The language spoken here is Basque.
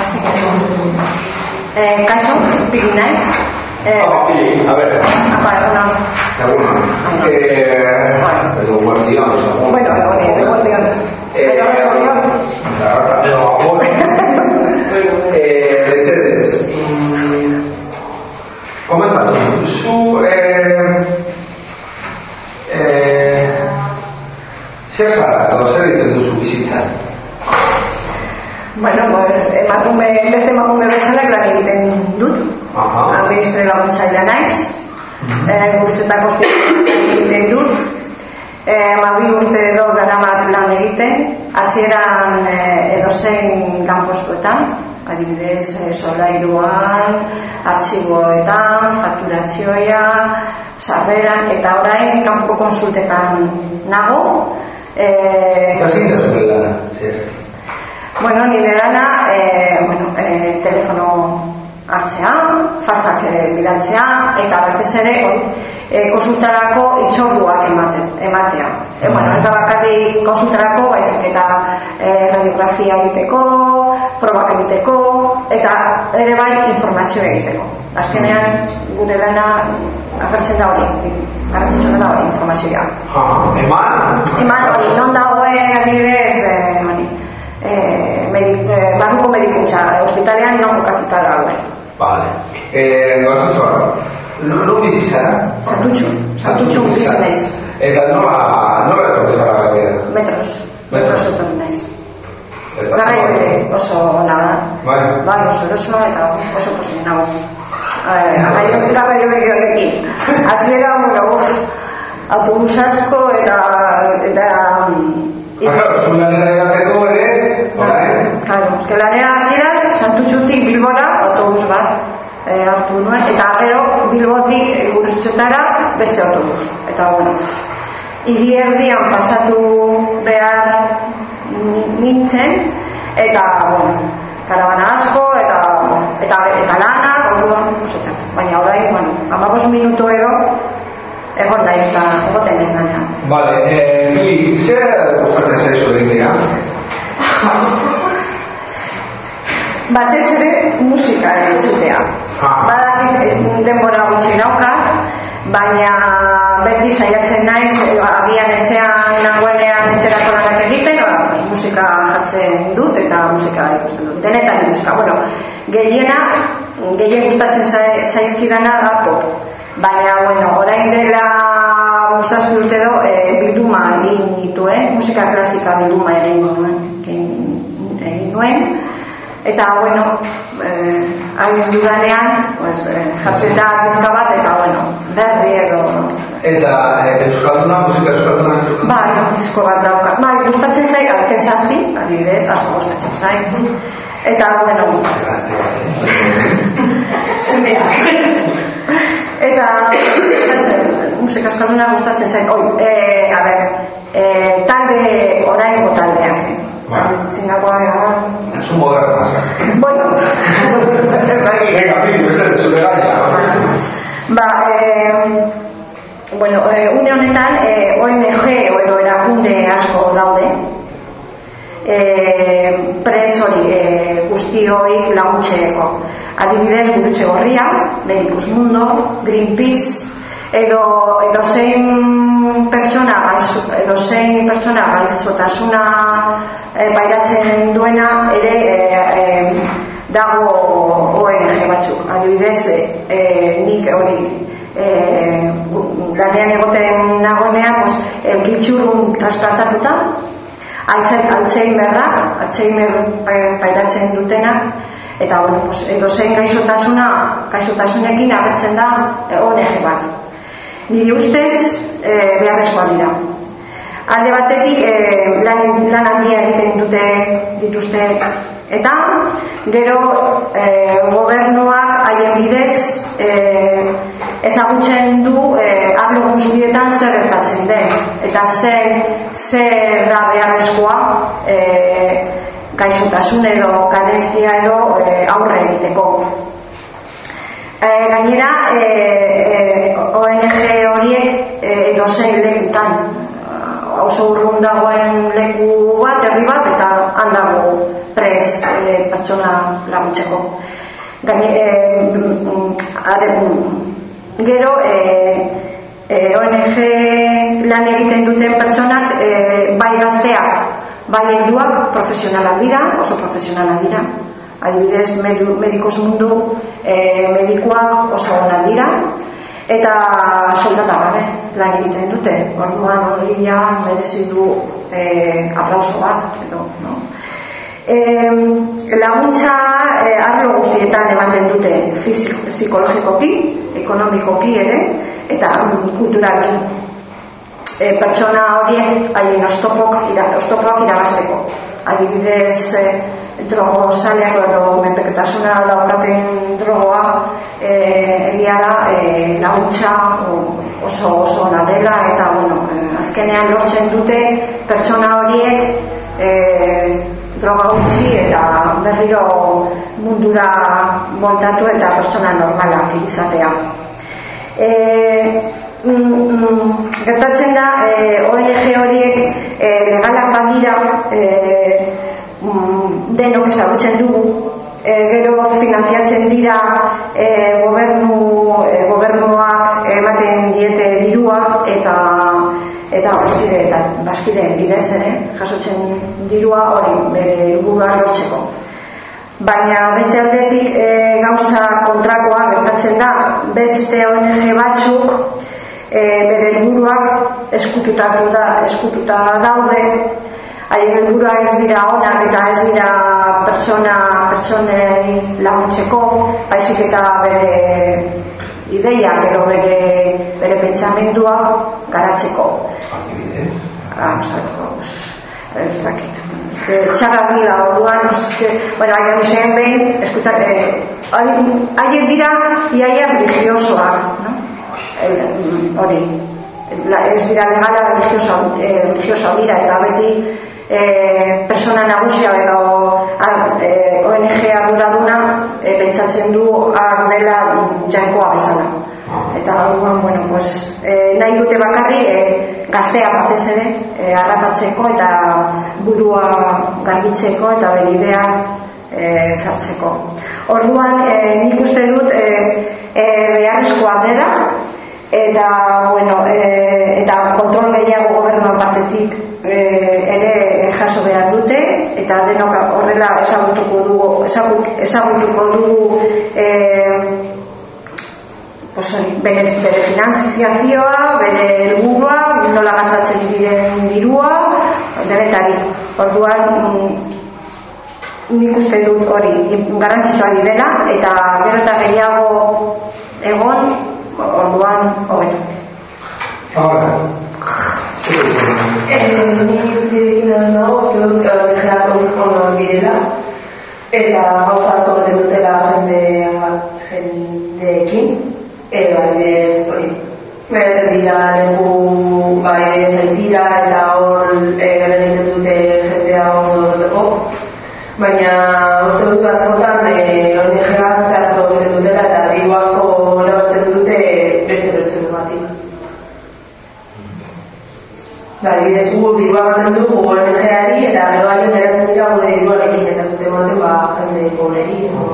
Así que, eh, kaixo, pili naiz. Eh, Ah, Pili, a ver. Bai, ona. Egun, eh, edo guardián, edo Bueno, egon, Bueno, pues, emakume, beste emakume bezala lan egiten dut. Aha. Administre laguntzailea naiz. Eh, gurutzetako egiten dut. Eh, mabi urte edo daramat lan egiten. Hasieran eh, edozein lanpostuetan, adibidez, eh, solairuan, artxiboetan, fakturazioa, sarreran, eta orain kanpoko konsultetan nago. Eh, Eta Bueno, nire lana, eh, bueno, eh, telefono hartzea, fasak eh, bidaltzea, eta batez ere, eh, konsultarako itxorduak ematen, ematea. E, bueno, ez da bakarrik konsultarako, baizik eta eh, radiografia egiteko, probak egiteko, eta ere bai informazio egiteko. Azkenean, gure lana agertzen da hori, garrantzitsua da hori informazioa. Ha, eman? Eman hori, non dagoen adibidez, eh, hori, eh, medik, eh, barruko medikuntza, ospitalean non kokatuta dagoen. Vale. Eh, gozatxo gara. Non bizi zara? Santutxu, Santutxu bizi naiz. Eta nola, nola etorri zara gatea? Metros, Metros. etorri naiz. Zer- ere oso ona da. Bai. Bai, oso eroso eta oso posin nago. Eh, Garraio garraio begi horrekin. Hasiera, bueno, autobus asko eta eta Ah, claro, zu lanera orain, Claro, eske lanera hasieran Santutxutik Bilbora autobus bat eh, hartu nuen eta gero Bilbotik Gurutzetara beste autobus. Eta bueno, hiri erdian pasatu behar ni- nintzen eta bueno, karabana asko eta eta eta lana, orduan oso txar. Baina orain, bueno, 15 minutu edo egon da, egoten naiz lanean. Vale, eh, Mili, zer gustatzen zaizu egitea? Batez ere musika entzutea. Badakit denbora gutxi daukat, baina beti saiatzen naiz agian etxean nagoenean etxerako lanak egiten, ora, pues, musika jartzen dut eta musika ikusten dut. Denetan musika. Bueno, gehiena, gehien gustatzen zai- zaizkidana da pop. Baina, bueno, orain dela zazpi urte do, e, bilduma egin nituen, musika klasika bilduma egin nuen, egin nuen. Eta, bueno, eh, hain dudanean, pues, eh, jartzen da dizka bat, eta, bueno, berri edo, Eta eh, euskalduna, musika euskalduna entzuten? bai, disko bat dauka. Bai, gustatzen zai, alken zazpi, adibidez, asko gustatzen zai. Eta, bueno, eta, gustatzen, musika euskalduna gustatzen zai. Oi, eh, a ber, eh, talde, oraingo taldeak. Bai. Zingakoa, Zu moderna, bueno, ez dakit. Venga, Pili, bezala, zure gaia. Ba, eh, bueno, eh, une honetan eh, ONG edo erakunde asko daude. Eh, pres eh, guztioi laguntzeko. Adibidez, gurutxe gorria, Medicus Mundo, Greenpeace, edo edo zein pertsona edo zein pertsona gaizotasuna eh, pairatzen duena ere eh, eh, dago ONG batzuk. Adibidez, eh, nik hori gu- lanean egoten nagoenean, pues, eukitxurun transplantatuta, Altzen, Alzheimerra, Alzheimer pa- pairatzen dutenak, eta bueno, pues, edo zein gaixotasuna, gaixotasunekin agertzen da ONG bat. Nire ustez, eh, beharrezkoa dira. Alde batetik eh, lan, lan handia egiten dute dituzte eta gero eh, gobernuak haien bidez eh, ezagutzen du eh, arlo guztietan zer gertatzen den eta zer, zer da beharrezkoa eh, gaixotasun edo karentzia edo eh, aurre egiteko. E, gainera, e, e, ONG horiek e, edozein lekutan oso urrun dagoen leku bat, herri bat, eta handago pres e, pertsona laguntzeko. Gaine, e, gero, e, e, ONG lan egiten duten pertsonak, e, bai gazteak, bai helduak profesionalak dira, oso profesionalak dira. Adibidez, medikos mundu e, medikuak oso onak dira, eta soldata gabe lan egiten dute. Orduan hori ja merezi du e, aplauso bat edo, no? E, laguntza e, arlo guztietan ematen dute fisiko, psikologikoki, ekonomikoki ere, eta kulturalki. E, pertsona horiek haien ostopok, ira, ostopoak irabasteko. Adibidez, e, drogo saleak edo menpeketasuna daukaten drogoa e, egia da laguntza oso oso ona dela eta bueno, azkenean lortzen dute pertsona horiek e, droga utzi eta berriro mundura moldatu eta pertsona normalak izatea. E, mm, mm, gertatzen da e, ONG horiek e, legalak badira e, mm, denok ezagutzen dugu e, gero finanziatzen dira e, gobernu e, gobernuak ematen diete dirua eta eta baskide eta baskide bidez ere jasotzen dirua hori bere helburua lortzeko. Baina beste aldetik e, gauza kontrakoa gertatzen da beste ONG batzuk e, bere helburuak eskututatu da eskututa daude helburua ez dira onak eta ez dira pertsona pertsonei laguntzeko baizik eta bere ideiak edo bere, bere pentsamenduak garatzeko. Ah, ez dakit txarra dira orduan bueno, haien zen behin eskuta, eh, haien dira iaia religiosoak no? hori. Ez dira legala religioso, eh, religioso dira eta beti e, persona nagusia edo e, ONG arduraduna e, pentsatzen du ardela jainkoa bezala. Eta orduan bueno, pues, e, nahi dute bakarri e, gaztea batez ere e, harrapatzeko eta burua garbitzeko eta berideak e, sartzeko. Orduan e, nik uste dut e, e, beharrezkoa dela eta bueno, e, eta kontrol gehiago gobernu partetik e, behar dute eta denok horrela ezagutuko dugu ezagutuko dugu e, pues, bere, bere finanziazioa bere helburua nola gastatzen diren dirua denetari. Orduan mm, nik uste dut hori garrantzitsua dela eta gero eta gehiago egon orduan hobetu Ahora, Ni usteekin nago, uste dut gehiago ondo direla eta gauza asko bete dutela jende jendeekin edo adibidez hori bete dira leku bai zaitira eta hor gara egiten dute jendea ondo duteko baina uste dut askotan hori jera txartu dutela eta diru asko lebazten dute beste pertsona batik Ba, bidez gu dirua baten du gu ONG-ari eta gero baino geratzen dira gure diruarekin eta zute ematen ba jende pobleri. No?